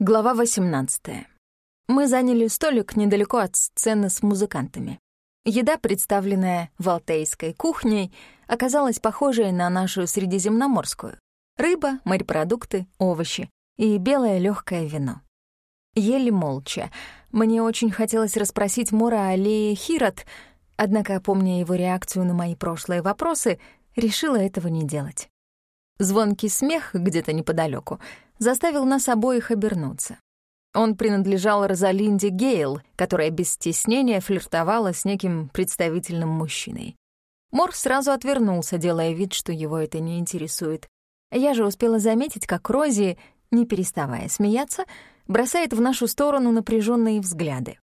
Глава 18. Мы заняли столик недалеко от сцены с музыкантами. Еда, представленная валтейской кухней, оказалась похожей на нашу средиземноморскую. Рыба, морепродукты, овощи и белое легкое вино. Ели молча. Мне очень хотелось расспросить Мора о Лее Хирот, однако, помня его реакцию на мои прошлые вопросы, решила этого не делать. Звонкий смех где-то неподалеку заставил нас обоих обернуться. Он принадлежал Розалинде Гейл, которая без стеснения флиртовала с неким представительным мужчиной. Мор сразу отвернулся, делая вид, что его это не интересует. Я же успела заметить, как Рози, не переставая смеяться, бросает в нашу сторону напряженные взгляды.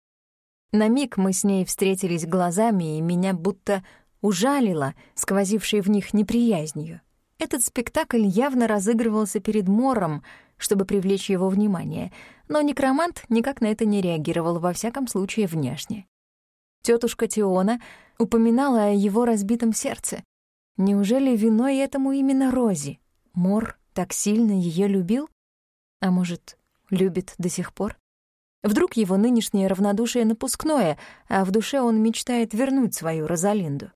На миг мы с ней встретились глазами, и меня будто ужалило, сквозившей в них неприязнью. Этот спектакль явно разыгрывался перед Мором, чтобы привлечь его внимание, но некромант никак на это не реагировал, во всяком случае, внешне. Тетушка Тиона упоминала о его разбитом сердце. Неужели виной этому именно Рози? Мор так сильно ее любил? А может, любит до сих пор? Вдруг его нынешнее равнодушие напускное, а в душе он мечтает вернуть свою Розалинду.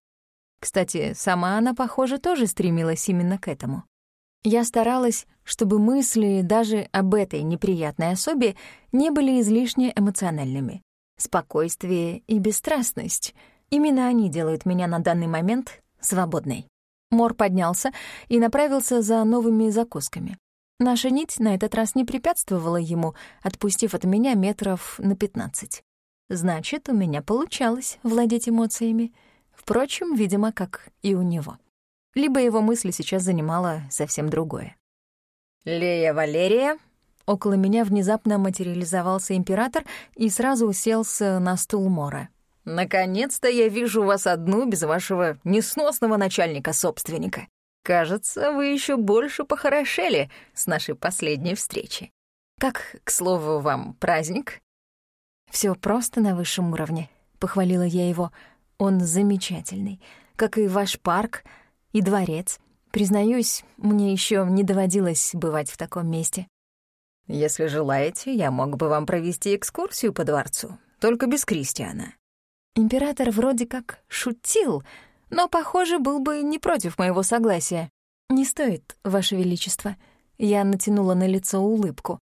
Кстати, сама она, похоже, тоже стремилась именно к этому. Я старалась, чтобы мысли даже об этой неприятной особе не были излишне эмоциональными. Спокойствие и бесстрастность — именно они делают меня на данный момент свободной. Мор поднялся и направился за новыми закусками. Наша нить на этот раз не препятствовала ему, отпустив от меня метров на пятнадцать. Значит, у меня получалось владеть эмоциями — Впрочем, видимо, как и у него. Либо его мысли сейчас занимало совсем другое. «Лея Валерия?» Около меня внезапно материализовался император и сразу уселся на стул Мора. «Наконец-то я вижу вас одну без вашего несносного начальника-собственника. Кажется, вы еще больше похорошели с нашей последней встречи. Как, к слову, вам праздник?» Все просто на высшем уровне», — похвалила я его, — он замечательный, как и ваш парк и дворец. Признаюсь, мне еще не доводилось бывать в таком месте. Если желаете, я мог бы вам провести экскурсию по дворцу, только без Кристиана. Император вроде как шутил, но, похоже, был бы не против моего согласия. Не стоит, ваше величество. Я натянула на лицо улыбку.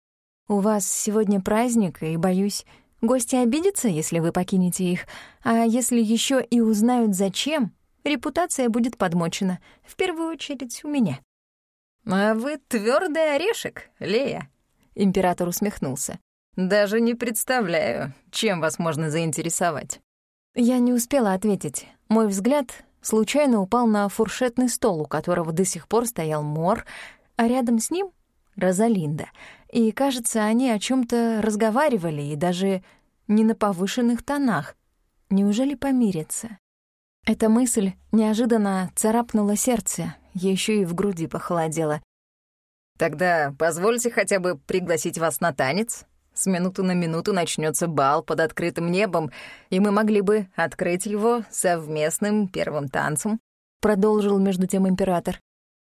У вас сегодня праздник, и, боюсь, Гости обидятся, если вы покинете их, а если еще и узнают зачем, репутация будет подмочена, в первую очередь у меня». «А вы твердый орешек, Лея», — император усмехнулся. «Даже не представляю, чем вас можно заинтересовать». Я не успела ответить. Мой взгляд случайно упал на фуршетный стол, у которого до сих пор стоял мор, а рядом с ним — Розалинда — и, кажется, они о чем то разговаривали, и даже не на повышенных тонах. Неужели помирятся? Эта мысль неожиданно царапнула сердце, еще и в груди похолодело. «Тогда позвольте хотя бы пригласить вас на танец. С минуты на минуту начнется бал под открытым небом, и мы могли бы открыть его совместным первым танцем», — продолжил между тем император.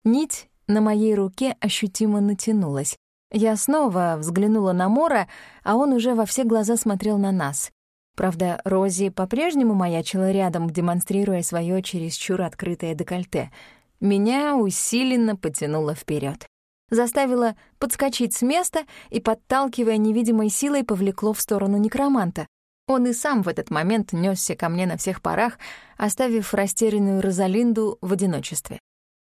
Нить на моей руке ощутимо натянулась. Я снова взглянула на Мора, а он уже во все глаза смотрел на нас. Правда, Рози по-прежнему маячила рядом, демонстрируя свое чересчур открытое декольте. Меня усиленно потянуло вперед, Заставила подскочить с места и, подталкивая невидимой силой, повлекло в сторону некроманта. Он и сам в этот момент несся ко мне на всех парах, оставив растерянную Розалинду в одиночестве.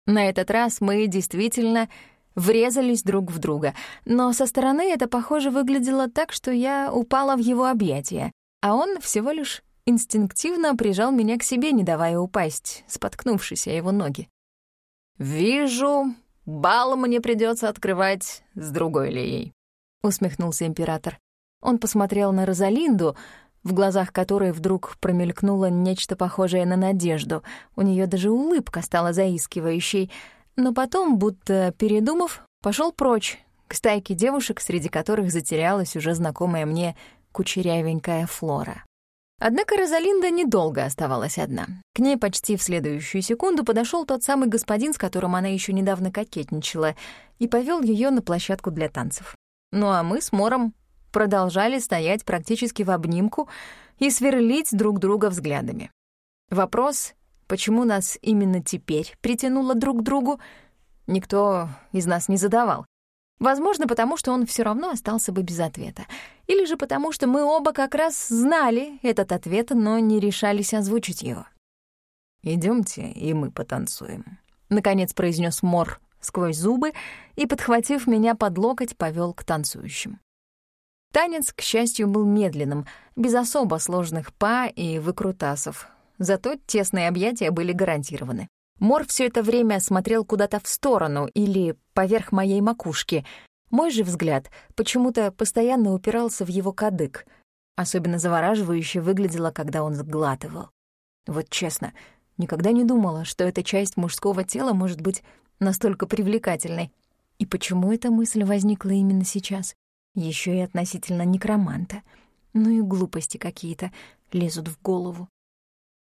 На этот раз мы действительно врезались друг в друга, но со стороны это, похоже, выглядело так, что я упала в его объятия, а он всего лишь инстинктивно прижал меня к себе, не давая упасть, споткнувшись о его ноги. «Вижу, бал мне придется открывать с другой Леей», — усмехнулся император. Он посмотрел на Розалинду, в глазах которой вдруг промелькнуло нечто похожее на надежду. У нее даже улыбка стала заискивающей — но потом, будто передумав, пошел прочь, к стайке девушек, среди которых затерялась уже знакомая мне кучерявенькая Флора. Однако Розалинда недолго оставалась одна. К ней почти в следующую секунду подошел тот самый господин, с которым она еще недавно кокетничала, и повел ее на площадку для танцев. Ну а мы с Мором продолжали стоять практически в обнимку и сверлить друг друга взглядами. Вопрос, почему нас именно теперь притянуло друг к другу, никто из нас не задавал. Возможно, потому что он все равно остался бы без ответа. Или же потому, что мы оба как раз знали этот ответ, но не решались озвучить его. Идемте, и мы потанцуем», — наконец произнес Мор сквозь зубы и, подхватив меня под локоть, повел к танцующим. Танец, к счастью, был медленным, без особо сложных па и выкрутасов. Зато тесные объятия были гарантированы. Мор все это время смотрел куда-то в сторону или поверх моей макушки. Мой же взгляд почему-то постоянно упирался в его кадык. Особенно завораживающе выглядело, когда он сглатывал. Вот честно, никогда не думала, что эта часть мужского тела может быть настолько привлекательной. И почему эта мысль возникла именно сейчас? Еще и относительно некроманта. Ну и глупости какие-то лезут в голову.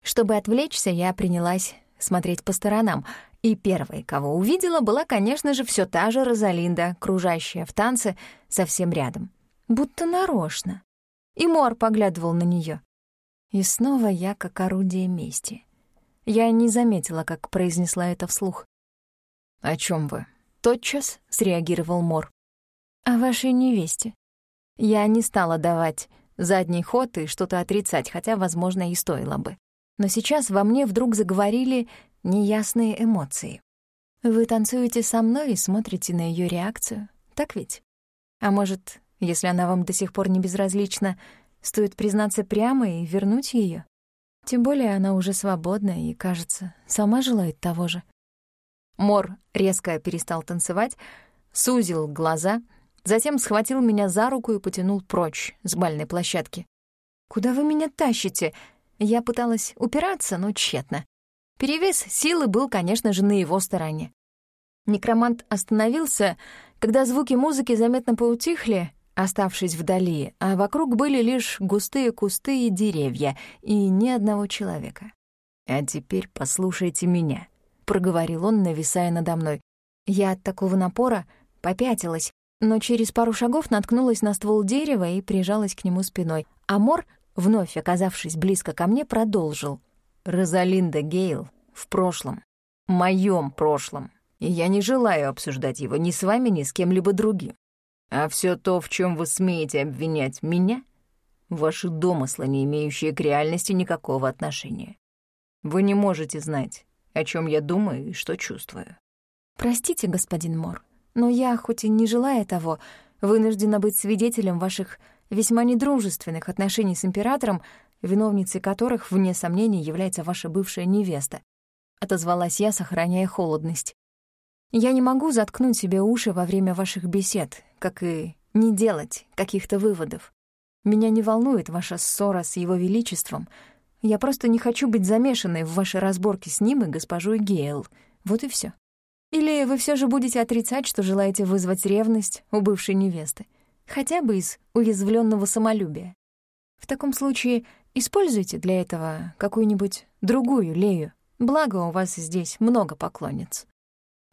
Чтобы отвлечься, я принялась смотреть по сторонам, и первой, кого увидела, была, конечно же, все та же Розалинда, кружащая в танце совсем рядом. Будто нарочно. И Мор поглядывал на нее. И снова я как орудие мести. Я не заметила, как произнесла это вслух. «О чем вы?» Тотчас среагировал Мор. «О вашей невесте. Я не стала давать задний ход и что-то отрицать, хотя, возможно, и стоило бы. Но сейчас во мне вдруг заговорили неясные эмоции. Вы танцуете со мной и смотрите на ее реакцию, так ведь? А может, если она вам до сих пор не безразлична, стоит признаться прямо и вернуть ее? Тем более она уже свободна и, кажется, сама желает того же. Мор резко перестал танцевать, сузил глаза, затем схватил меня за руку и потянул прочь с бальной площадки. «Куда вы меня тащите?» Я пыталась упираться, но тщетно. Перевес силы был, конечно же, на его стороне. Некромант остановился, когда звуки музыки заметно поутихли, оставшись вдали, а вокруг были лишь густые кусты и деревья, и ни одного человека. «А теперь послушайте меня», — проговорил он, нависая надо мной. Я от такого напора попятилась, но через пару шагов наткнулась на ствол дерева и прижалась к нему спиной. Амор, вновь оказавшись близко ко мне, продолжил. «Розалинда Гейл в прошлом, моем прошлом, и я не желаю обсуждать его ни с вами, ни с кем-либо другим. А все то, в чем вы смеете обвинять меня, ваши домыслы, не имеющие к реальности никакого отношения. Вы не можете знать, о чем я думаю и что чувствую. Простите, господин Мор, но я, хоть и не желая того, вынуждена быть свидетелем ваших весьма недружественных отношений с императором, виновницей которых, вне сомнений, является ваша бывшая невеста. Отозвалась я, сохраняя холодность. Я не могу заткнуть себе уши во время ваших бесед, как и не делать каких-то выводов. Меня не волнует ваша ссора с его величеством. Я просто не хочу быть замешанной в вашей разборке с ним и госпожой Гейл. Вот и все. Или вы все же будете отрицать, что желаете вызвать ревность у бывшей невесты, хотя бы из уязвленного самолюбия. В таком случае используйте для этого какую-нибудь другую Лею. Благо, у вас здесь много поклонниц.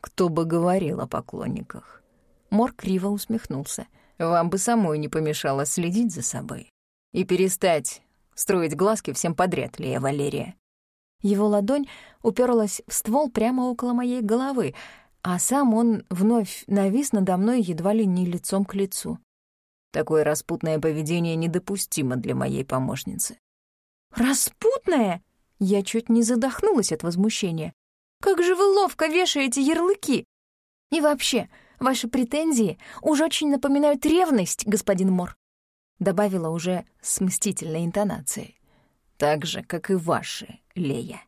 Кто бы говорил о поклонниках? Мор криво усмехнулся. Вам бы самой не помешало следить за собой и перестать строить глазки всем подряд, Лея Валерия. Его ладонь уперлась в ствол прямо около моей головы, а сам он вновь навис надо мной едва ли не лицом к лицу. Такое распутное поведение недопустимо для моей помощницы. «Распутное?» Я чуть не задохнулась от возмущения. «Как же вы ловко вешаете ярлыки! И вообще, ваши претензии уж очень напоминают ревность, господин Мор», добавила уже с мстительной интонацией. «Так же, как и ваши, Лея.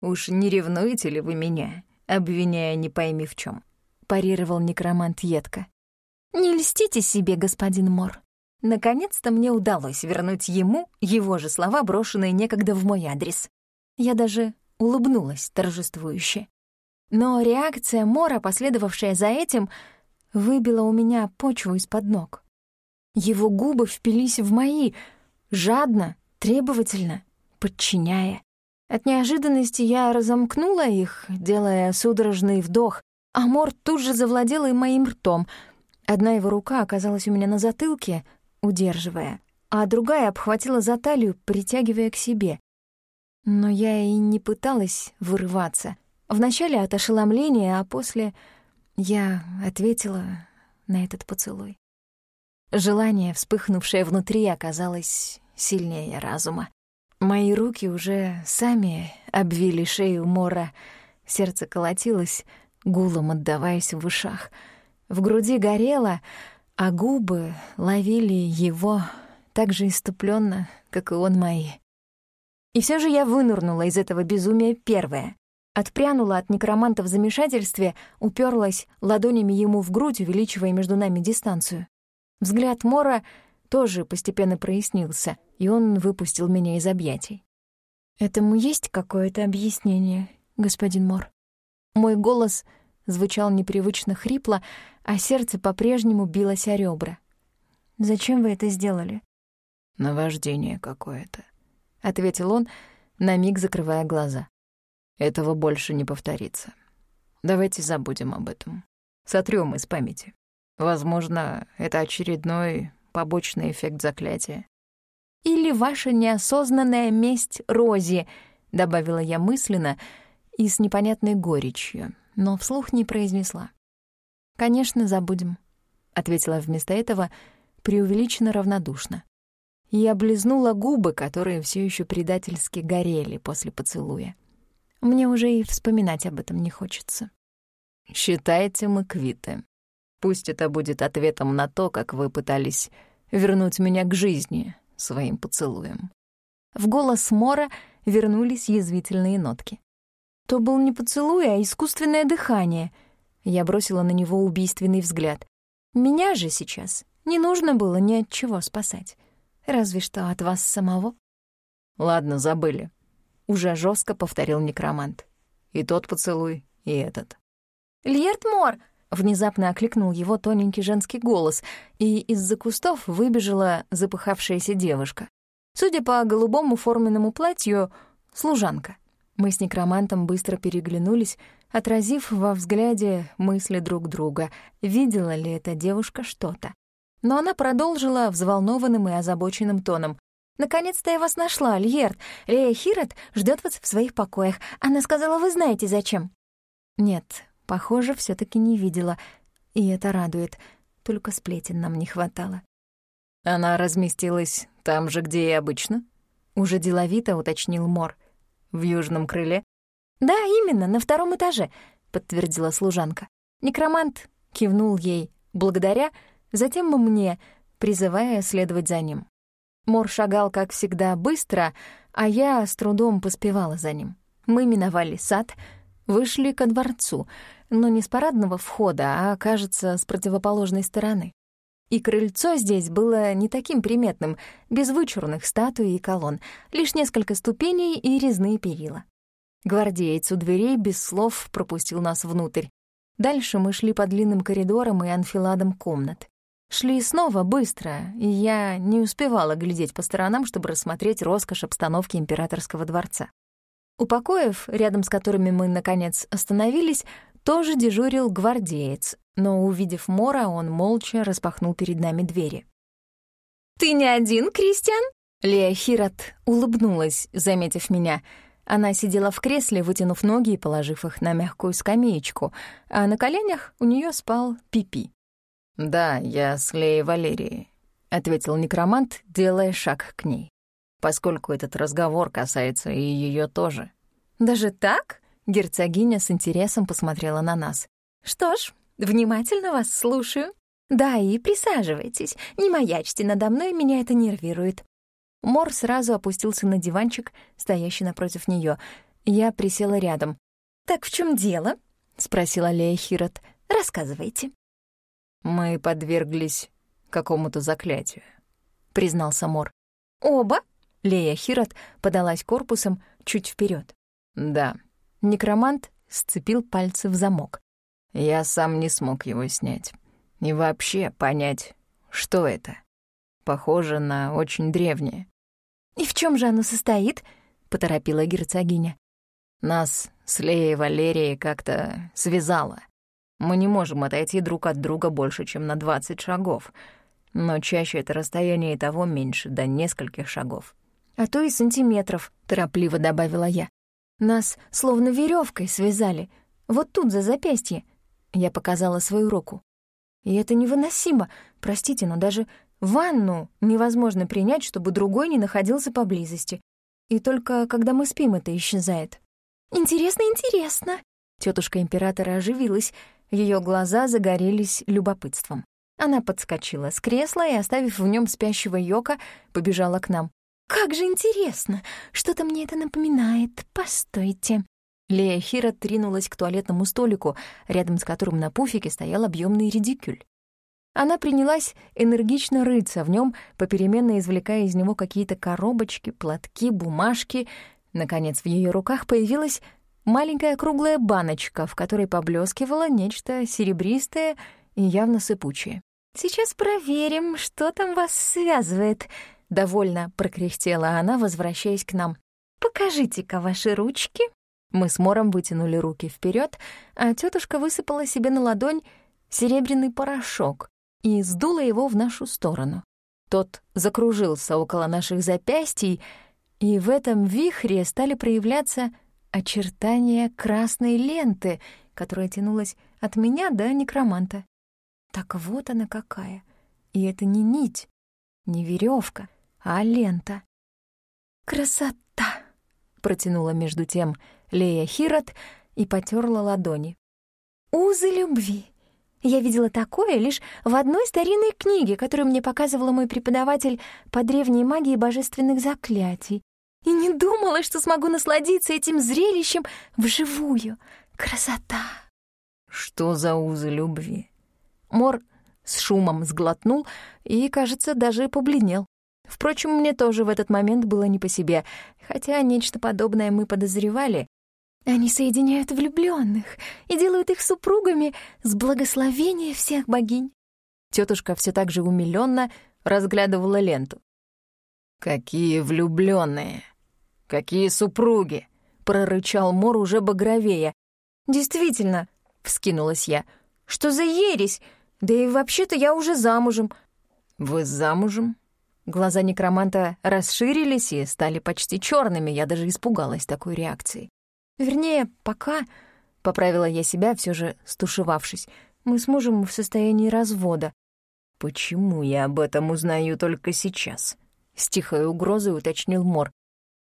Уж не ревнуете ли вы меня, обвиняя не пойми в чем? парировал некромант едко. «Не льстите себе, господин Мор. Наконец-то мне удалось вернуть ему его же слова, брошенные некогда в мой адрес. Я даже улыбнулась торжествующе. Но реакция Мора, последовавшая за этим, выбила у меня почву из-под ног. Его губы впились в мои, жадно, требовательно, подчиняя. От неожиданности я разомкнула их, делая судорожный вдох, а Мор тут же завладел и моим ртом, Одна его рука оказалась у меня на затылке, удерживая, а другая обхватила за талию, притягивая к себе. Но я и не пыталась вырываться. Вначале от ошеломления, а после я ответила на этот поцелуй. Желание, вспыхнувшее внутри, оказалось сильнее разума. Мои руки уже сами обвили шею Мора. Сердце колотилось, гулом отдаваясь в ушах. В груди горело, а губы ловили его так же иступленно, как и он мои. И все же я вынырнула из этого безумия первая. Отпрянула от некроманта в замешательстве, уперлась ладонями ему в грудь, увеличивая между нами дистанцию. Взгляд Мора тоже постепенно прояснился, и он выпустил меня из объятий. «Этому есть какое-то объяснение, господин Мор?» Мой голос звучал непривычно хрипло, а сердце по-прежнему билось о ребра. «Зачем вы это сделали?» «Наваждение какое-то», — ответил он, на миг закрывая глаза. «Этого больше не повторится. Давайте забудем об этом. Сотрём из памяти. Возможно, это очередной побочный эффект заклятия. «Или ваша неосознанная месть Рози», — добавила я мысленно и с непонятной горечью, но вслух не произнесла. «Конечно, забудем», — ответила вместо этого преувеличенно равнодушно. И облизнула губы, которые все еще предательски горели после поцелуя. Мне уже и вспоминать об этом не хочется. «Считайте мы квиты», Пусть это будет ответом на то, как вы пытались вернуть меня к жизни своим поцелуем. В голос Мора вернулись язвительные нотки. То был не поцелуй, а искусственное дыхание. Я бросила на него убийственный взгляд. Меня же сейчас не нужно было ни от чего спасать. Разве что от вас самого. Ладно, забыли. Уже жестко повторил некромант. И тот поцелуй, и этот. «Льерт Мор!» Внезапно окликнул его тоненький женский голос, и из-за кустов выбежала запыхавшаяся девушка. Судя по голубому форменному платью, служанка. Мы с некромантом быстро переглянулись, отразив во взгляде мысли друг друга, видела ли эта девушка что-то. Но она продолжила взволнованным и озабоченным тоном. «Наконец-то я вас нашла, Льерт. Лея Хирот ждет вас в своих покоях. Она сказала, вы знаете, зачем». «Нет, Похоже, все таки не видела, и это радует. Только сплетен нам не хватало. Она разместилась там же, где и обычно? Уже деловито уточнил Мор. В южном крыле? Да, именно, на втором этаже, подтвердила служанка. Некромант кивнул ей благодаря, затем мне, призывая следовать за ним. Мор шагал, как всегда, быстро, а я с трудом поспевала за ним. Мы миновали сад, вышли ко дворцу — но не с парадного входа, а, кажется, с противоположной стороны. И крыльцо здесь было не таким приметным, без вычурных статуй и колонн, лишь несколько ступеней и резные перила. Гвардеец у дверей без слов пропустил нас внутрь. Дальше мы шли по длинным коридорам и анфиладам комнат. Шли снова быстро, и я не успевала глядеть по сторонам, чтобы рассмотреть роскошь обстановки императорского дворца. У покоев, рядом с которыми мы, наконец, остановились, тоже дежурил гвардеец, но, увидев Мора, он молча распахнул перед нами двери. «Ты не один, Кристиан?» Лея Хирот улыбнулась, заметив меня. Она сидела в кресле, вытянув ноги и положив их на мягкую скамеечку, а на коленях у нее спал Пипи. «Да, я с Леей Валерией», — ответил некромант, делая шаг к ней. «Поскольку этот разговор касается и ее тоже». «Даже так?» Герцогиня с интересом посмотрела на нас. «Что ж, внимательно вас слушаю. Да, и присаживайтесь. Не маячьте надо мной, меня это нервирует». Мор сразу опустился на диванчик, стоящий напротив нее. Я присела рядом. «Так в чем дело?» — спросила Лея Хирот. «Рассказывайте». «Мы подверглись какому-то заклятию», — признался Мор. «Оба?» — Лея Хирот подалась корпусом чуть вперед. «Да», Некромант сцепил пальцы в замок. Я сам не смог его снять. И вообще понять, что это. Похоже на очень древнее. «И в чем же оно состоит?» — поторопила герцогиня. Нас с Леей Валерией как-то связало. Мы не можем отойти друг от друга больше, чем на 20 шагов, но чаще это расстояние и того меньше, до нескольких шагов. А то и сантиметров, торопливо добавила я. Нас словно веревкой связали. Вот тут, за запястье. Я показала свою руку. И это невыносимо. Простите, но даже ванну невозможно принять, чтобы другой не находился поблизости. И только когда мы спим, это исчезает. «Интересно, интересно!» Тетушка императора оживилась. Ее глаза загорелись любопытством. Она подскочила с кресла и, оставив в нем спящего Йока, побежала к нам. «Как же интересно! Что-то мне это напоминает. Постойте!» Лея Хира тринулась к туалетному столику, рядом с которым на пуфике стоял объемный редикюль. Она принялась энергично рыться в нем, попеременно извлекая из него какие-то коробочки, платки, бумажки. Наконец, в ее руках появилась маленькая круглая баночка, в которой поблескивало нечто серебристое и явно сыпучее. «Сейчас проверим, что там вас связывает», — довольно прокряхтела она, возвращаясь к нам. «Покажите-ка ваши ручки». Мы с Мором вытянули руки вперед, а тетушка высыпала себе на ладонь серебряный порошок, и сдула его в нашу сторону. Тот закружился около наших запястий, и в этом вихре стали проявляться очертания красной ленты, которая тянулась от меня до некроманта. Так вот она какая. И это не нить, не веревка, а лента. «Красота!» — протянула между тем Лея Хирот и потерла ладони. «Узы любви! Я видела такое лишь в одной старинной книге, которую мне показывала мой преподаватель по древней магии божественных заклятий. И не думала, что смогу насладиться этим зрелищем вживую. Красота! Что за узы любви? Мор с шумом сглотнул и, кажется, даже побледнел. Впрочем, мне тоже в этот момент было не по себе, хотя нечто подобное мы подозревали, они соединяют влюбленных и делают их супругами с благословения всех богинь. Тетушка все так же умиленно разглядывала ленту. «Какие влюбленные! Какие супруги!» — прорычал Мор уже багровее. «Действительно!» — вскинулась я. «Что за ересь? Да и вообще-то я уже замужем». «Вы замужем?» Глаза некроманта расширились и стали почти черными. Я даже испугалась такой реакции. Вернее, пока, — поправила я себя, все же стушевавшись, мы с мужем в состоянии развода. «Почему я об этом узнаю только сейчас?» — с тихой угрозой уточнил Мор.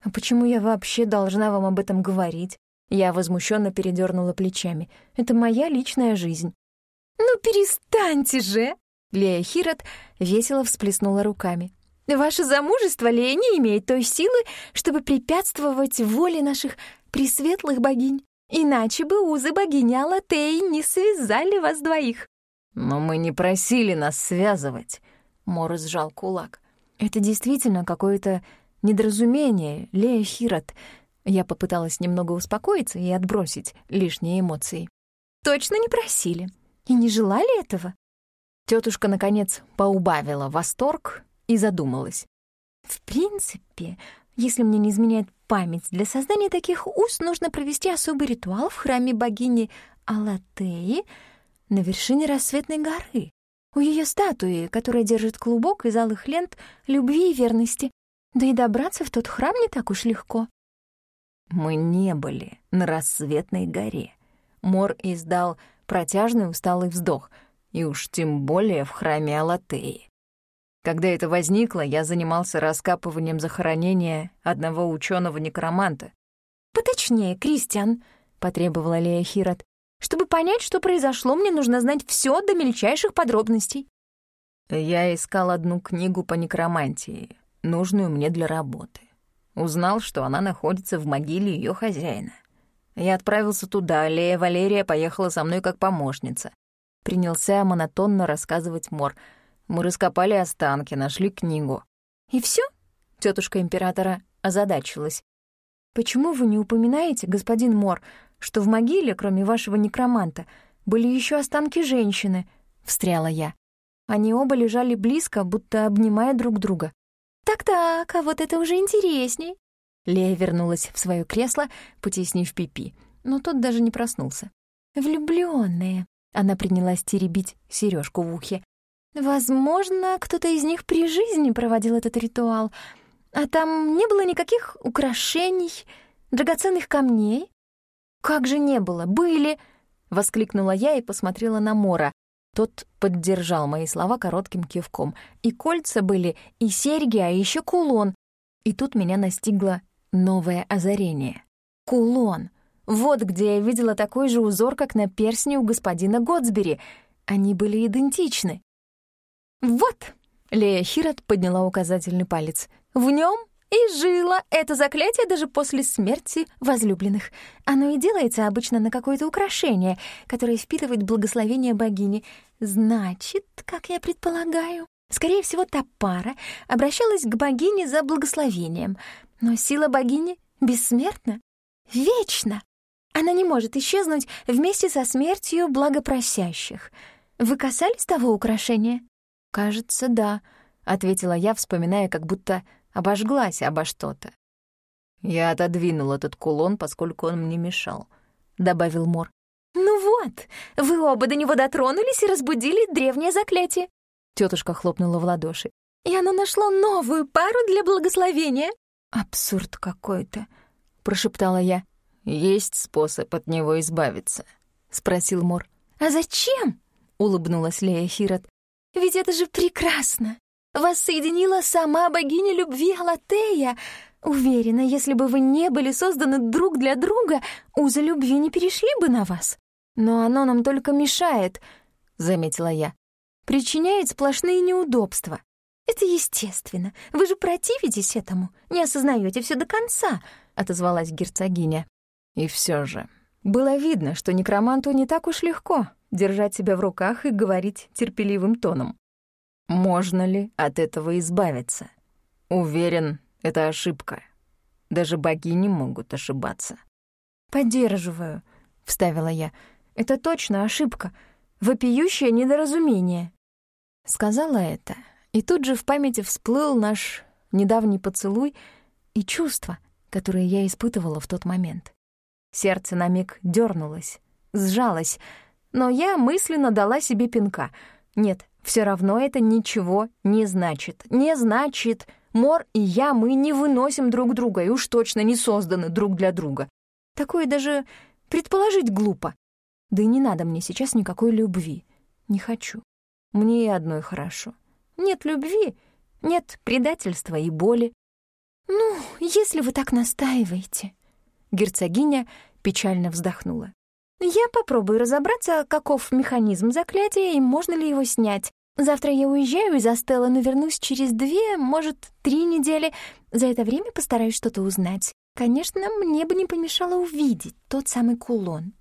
«А почему я вообще должна вам об этом говорить?» Я возмущенно передернула плечами. «Это моя личная жизнь». «Ну перестаньте же!» Лея Хирот весело всплеснула руками. «Ваше замужество, Лея, не имеет той силы, чтобы препятствовать воле наших пресветлых богинь. Иначе бы узы богини Алатеи не связали вас двоих». «Но мы не просили нас связывать», — Мор сжал кулак. «Это действительно какое-то недоразумение, Лея Хирот». Я попыталась немного успокоиться и отбросить лишние эмоции. «Точно не просили? И не желали этого?» Тетушка, наконец, поубавила восторг и задумалась. «В принципе, если мне не изменяет память, для создания таких уст нужно провести особый ритуал в храме богини Алатеи на вершине рассветной горы. У ее статуи, которая держит клубок из алых лент любви и верности. Да и добраться в тот храм не так уж легко. Мы не были на рассветной горе. Мор издал протяжный усталый вздох, и уж тем более в храме Алатеи. Когда это возникло, я занимался раскапыванием захоронения одного ученого некроманта «Поточнее, Кристиан», — потребовала Лея Хирот. «Чтобы понять, что произошло, мне нужно знать все до мельчайших подробностей». Я искал одну книгу по некромантии, нужную мне для работы. Узнал, что она находится в могиле ее хозяина. Я отправился туда, Лея Валерия поехала со мной как помощница. Принялся монотонно рассказывать Мор — мы раскопали останки, нашли книгу. И все? Тетушка императора озадачилась. Почему вы не упоминаете, господин Мор, что в могиле, кроме вашего некроманта, были еще останки женщины? Встряла я. Они оба лежали близко, будто обнимая друг друга. Так-так, а вот это уже интересней. Лея вернулась в свое кресло, потеснив Пипи, но тот даже не проснулся. Влюбленные, Она принялась теребить сережку в ухе. Возможно, кто-то из них при жизни проводил этот ритуал, а там не было никаких украшений, драгоценных камней. «Как же не было? Были!» — воскликнула я и посмотрела на Мора. Тот поддержал мои слова коротким кивком. И кольца были, и серьги, а еще кулон. И тут меня настигло новое озарение. Кулон. Вот где я видела такой же узор, как на персне у господина Готсбери. Они были идентичны. «Вот!» — Лея Хирот подняла указательный палец. «В нем и жило это заклятие даже после смерти возлюбленных. Оно и делается обычно на какое-то украшение, которое впитывает благословение богини. Значит, как я предполагаю, скорее всего, та пара обращалась к богине за благословением. Но сила богини бессмертна, вечна. Она не может исчезнуть вместе со смертью благопросящих. Вы касались того украшения? Кажется, да, — ответила я, вспоминая, как будто обожглась обо что-то. «Я отодвинул этот кулон, поскольку он мне мешал», — добавил Мор. «Ну вот, вы оба до него дотронулись и разбудили древнее заклятие». Тетушка хлопнула в ладоши. «И оно нашло новую пару для благословения». «Абсурд какой-то», — прошептала я. «Есть способ от него избавиться», — спросил Мор. «А зачем?» — улыбнулась Лея Хирот. «Ведь это же прекрасно! Вас соединила сама богиня любви Алатея. Уверена, если бы вы не были созданы друг для друга, узы любви не перешли бы на вас. Но оно нам только мешает, — заметила я. Причиняет сплошные неудобства. Это естественно. Вы же противитесь этому, не осознаете все до конца, — отозвалась герцогиня. И все же было видно, что некроманту не так уж легко держать себя в руках и говорить терпеливым тоном. Можно ли от этого избавиться? Уверен, это ошибка. Даже богини могут ошибаться. «Поддерживаю», — вставила я. «Это точно ошибка. Вопиющее недоразумение». Сказала это, и тут же в памяти всплыл наш недавний поцелуй и чувства, которые я испытывала в тот момент. Сердце на миг дернулось, сжалось, но я мысленно дала себе пинка. Нет, все равно это ничего не значит. Не значит. Мор и я, мы не выносим друг друга и уж точно не созданы друг для друга. Такое даже предположить глупо. Да и не надо мне сейчас никакой любви. Не хочу. Мне и одной хорошо. Нет любви, нет предательства и боли. «Ну, если вы так настаиваете...» Герцогиня печально вздохнула. «Я попробую разобраться, каков механизм заклятия и можно ли его снять. Завтра я уезжаю из Астелла, но вернусь через две, может, три недели. За это время постараюсь что-то узнать. Конечно, мне бы не помешало увидеть тот самый кулон.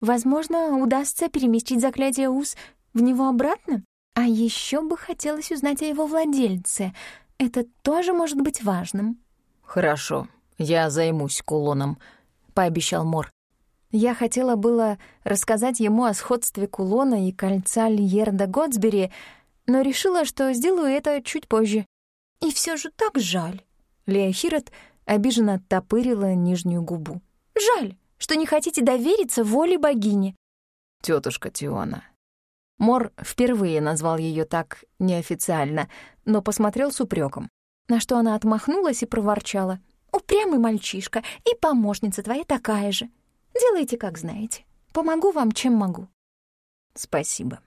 Возможно, удастся переместить заклятие Уз в него обратно. А еще бы хотелось узнать о его владельце. Это тоже может быть важным. «Хорошо, я займусь кулоном», — пообещал Мор. Я хотела было рассказать ему о сходстве кулона и кольца Льерда Готсбери, но решила, что сделаю это чуть позже. И все же так жаль. Лея Хирот обиженно оттопырила нижнюю губу. Жаль, что не хотите довериться воле богини. Тетушка Тиона. Мор впервые назвал ее так неофициально, но посмотрел с упреком, на что она отмахнулась и проворчала. «Упрямый мальчишка, и помощница твоя такая же. Делайте, как знаете. Помогу вам, чем могу». «Спасибо».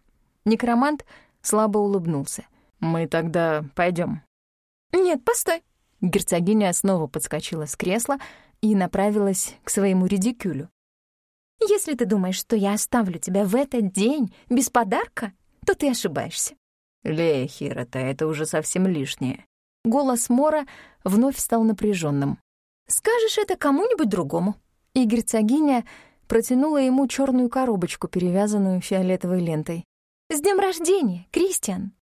Некромант слабо улыбнулся. «Мы тогда пойдем. «Нет, постой». Герцогиня снова подскочила с кресла и направилась к своему редикюлю. «Если ты думаешь, что я оставлю тебя в этот день без подарка, то ты ошибаешься». «Лея Хирота, это уже совсем лишнее». Голос Мора вновь стал напряженным. «Скажешь это кому-нибудь другому». И герцогиня протянула ему черную коробочку, перевязанную фиолетовой лентой. «С днем рождения, Кристиан!»